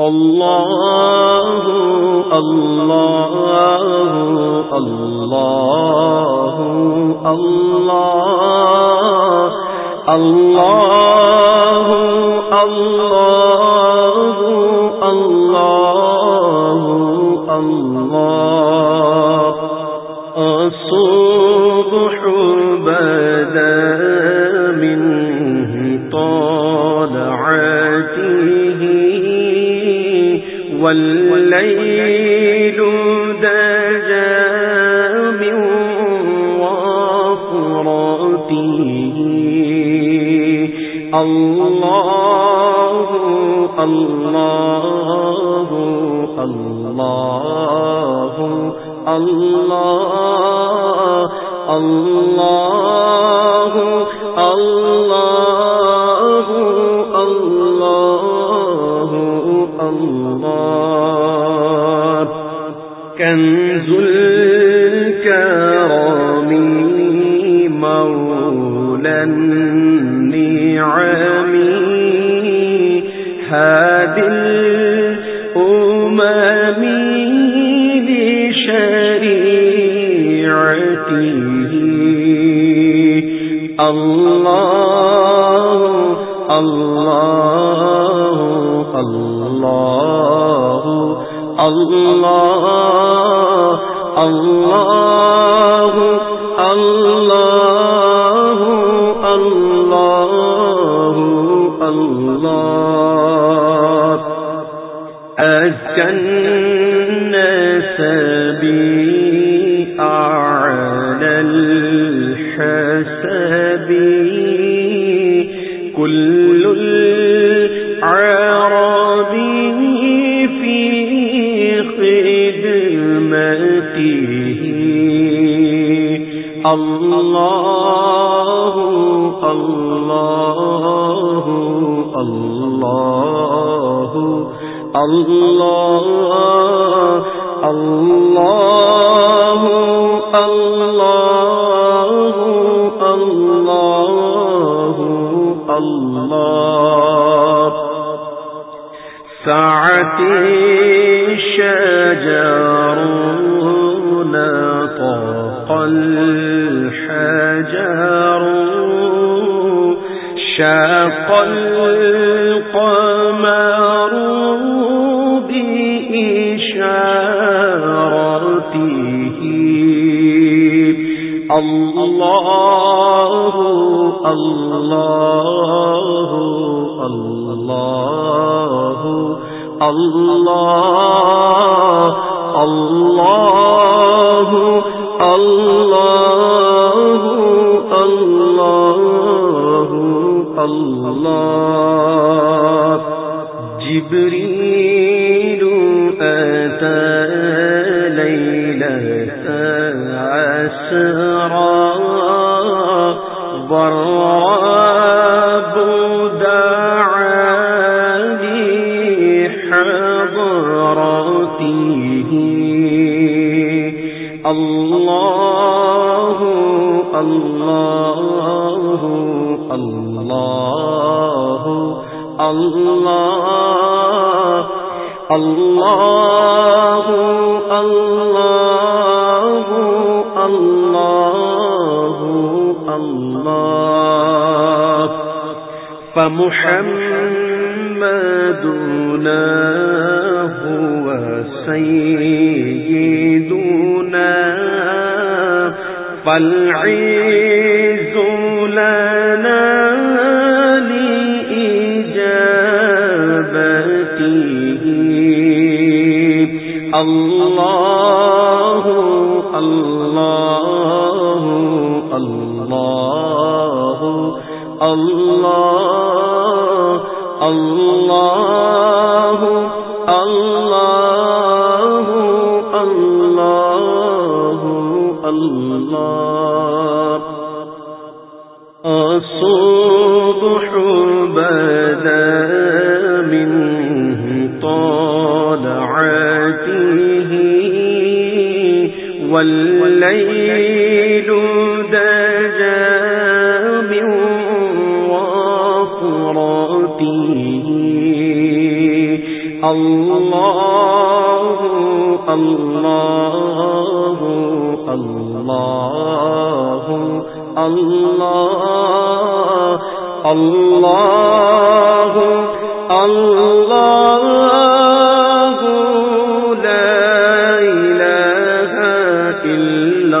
الله الله الله الله الله الله الله الله الصبح والليل دجا من وفرته الله الله الله الله الله الله كنز الكرام مولى النعم هذه الأمم لشريعته. الله الله الله. اللہ اللہ اللہ اللہ اللہ. اجن سبی آڑل کل خدمته الله الله الله الله الله الله الله الله سعت الشجر الحجر شاق القمر بإشارته. الله الله الله الله الله الله. الله جبريل أتى ليلة عسرا ضراب دعا لحضرته الله الله الله اللہ اللہ اللہ اللہ اللہ فمحمد هو سيدنا فالعين بدل والليل دجا من وفرته الله الله الله الله الله الله إلا